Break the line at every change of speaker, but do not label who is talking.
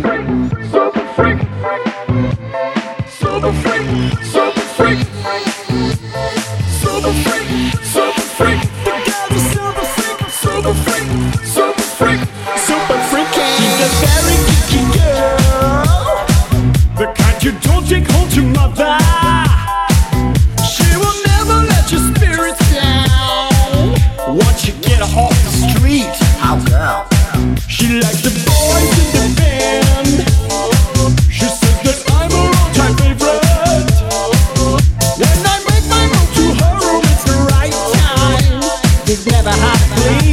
freak, super freak, super freak, super freak, super freak, super freak. The guy's a super freak, super freak, super freak, super freak. She's a very geeky girl, the kind you don't take home to mother. She will never let your spirits down. Once you get her off the street, how girl, she likes the. never had to leave.